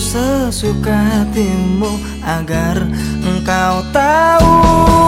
sesuka hatimu Agar engkau tahu.